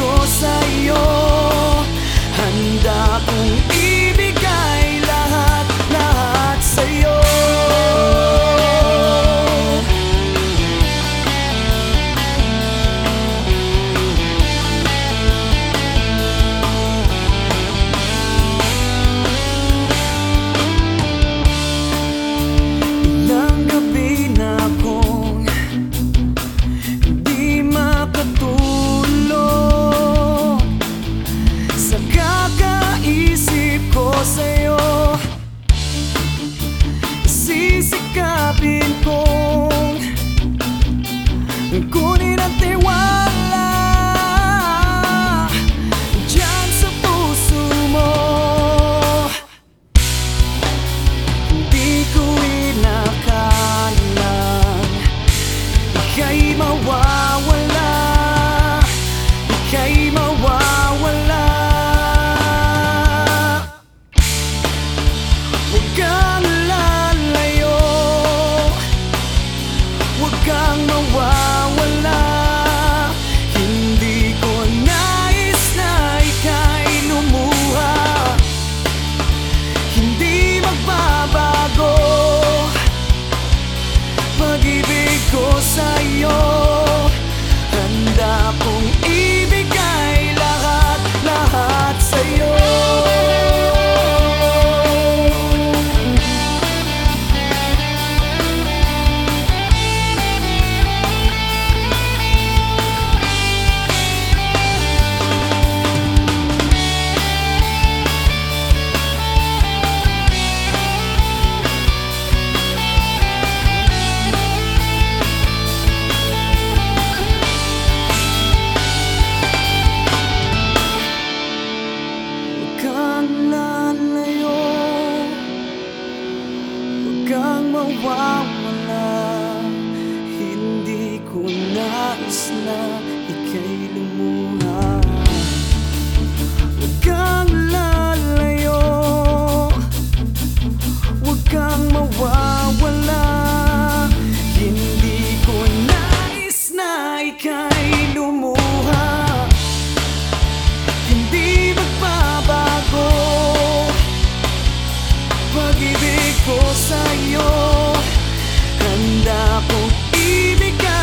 ko sa'yo. Handa kong i- Kang mawawala. Hindi ko nais na pag-ibig ko sa'yo. Handa kong ibigay